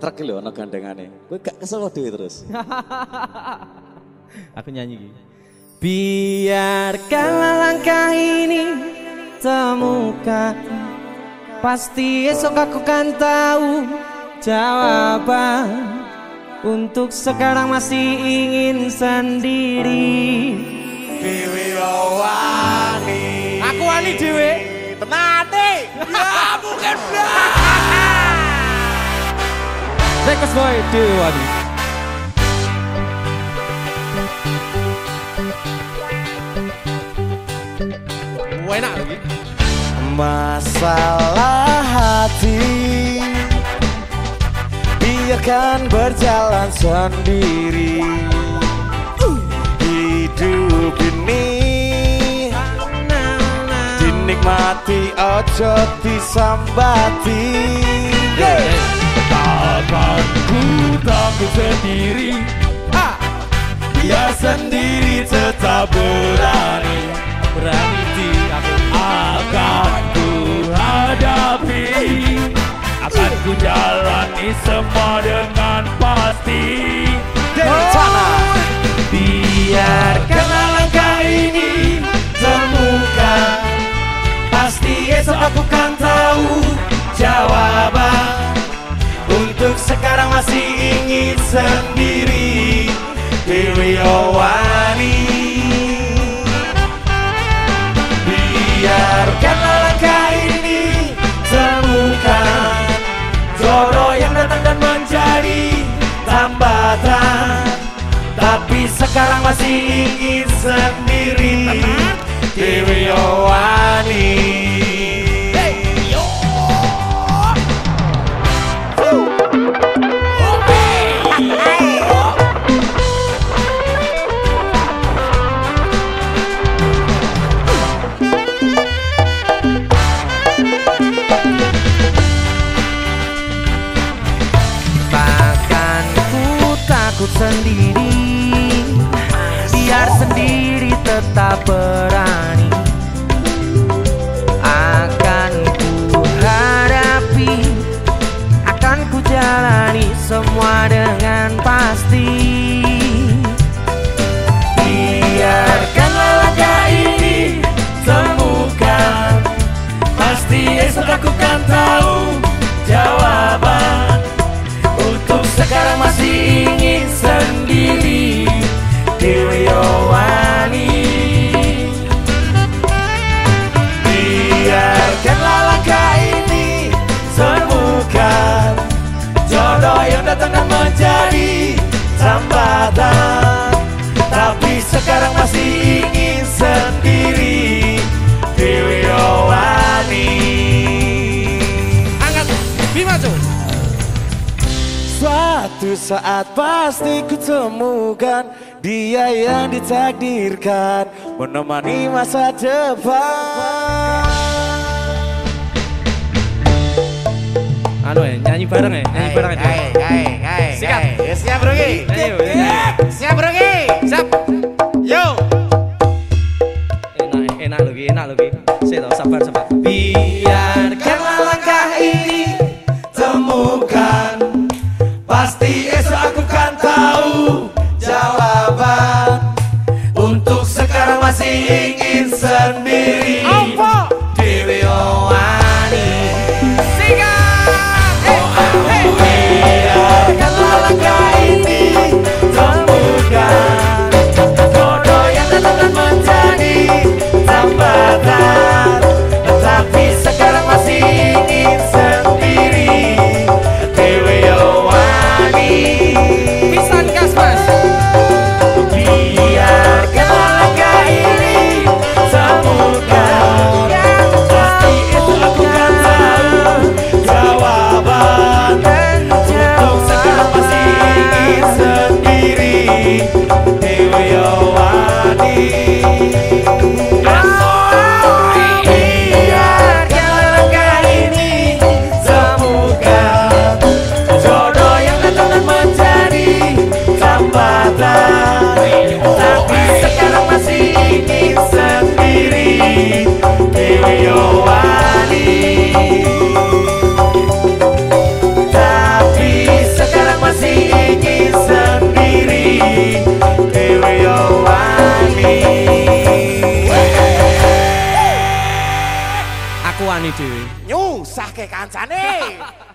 truk lho ana gandengane. Kowe gak kesel dhewe terus. Aku nyanyi iki. Biarkanlah langkah ini temukan Pasti esok aku kan tahu jawaban Untuk sekarang masih ingin sendiri Dewi wani. Aku wani dewe Tenane. Ya bukan Rekus boy dewe wani Enak lagi. Masalah hati Biarkan berjalan sendiri. Hidup ini Dinikmati ojo disambati sendiri. Biar sendiri tetap berani. Berani di aku akan ku hadapi akan ku jalani semua dengan pasti. Sana biarkanlah langkah ini temukan pasti esok aku kan tahu jawaban. Untuk sekarang masih sendiri Dewi Owani. Biarkanlah langkah ini temukan Jodoh yang datang dan menjadi tambatan. Tapi sekarang masih ingin sendiri Dewi Owani sendiri tetap berani. Akan ku hadapi Akan ku jalani semua dengan pasti. Biarkanlah langkah ini temukan Pasti esok aku kan tahu jawaban. Untuk sekarang masih ingin sendiri. Dewi Suatu saat pasti kutemukan Dia yang ditakdirkan Menemani masa depan. Anu ya nyanyi bareng ya? Nyanyi bareng ya Sikat. Siap bro Ayo, sendiri Dewi dhewe. Nyusah ke kancane